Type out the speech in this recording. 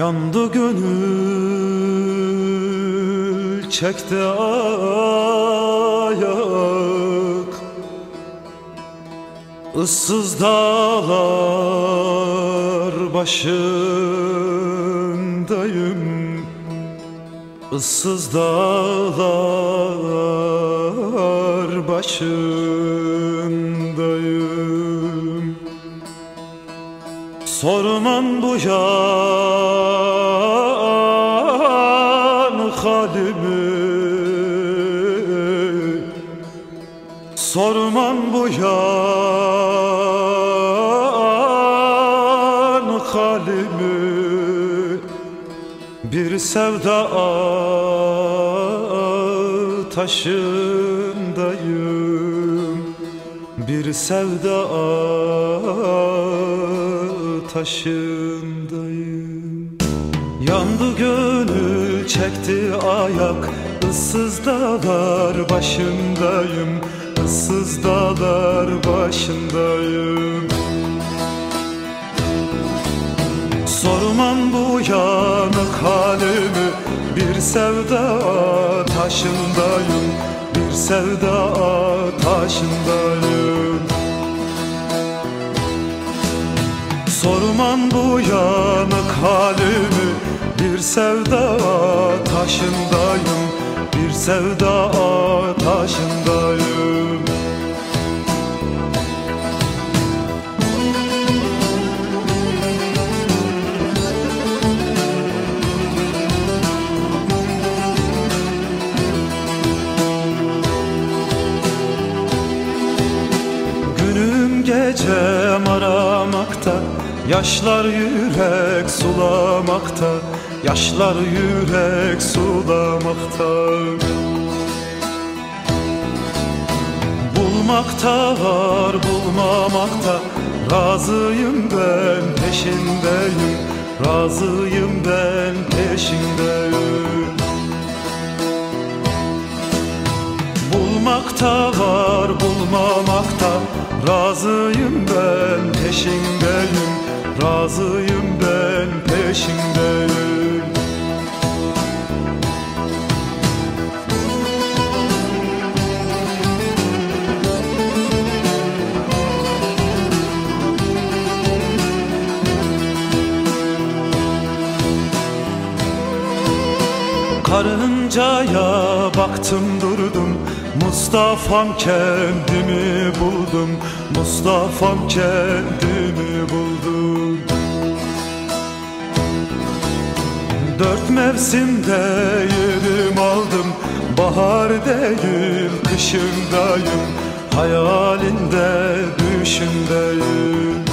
Yandı gönül çekti ayak. Issız dağlar başındayım. Issız dağlar başındayım. Sorman bu yan halimi. Sorman bu yan halimi. Bir sevda taşındayım. Bir sevda taşındayım Yandı gönül çekti ayak. Issız dağlar başındayım. Issız dağlar başındayım. Sormam bu yanık halimi. Bir sevda taşındayım. Bir sevda taşındayım Sorman bu yanık halimi. Bir sevda taşındayım. Bir sevda taşındayım. Günüm gecem aramakta Yaşlar yürek sulamakta Yaşlar yürek sulamakta. Bulmakta var bulmamakta. Razıyım ben peşindeyim. Razıyım ben peşindeyim. Bulmakta var bulmamakta. Razıyım ben peşindeyim Razıyım ben peşindeyim Karıncaya baktım durdum. Mustafa'm kendimi buldum. Mustafa'm kendimi buldum Dört mevsimde yerim aldım Bahar değil kışındayım Hayalinde düşümdeyim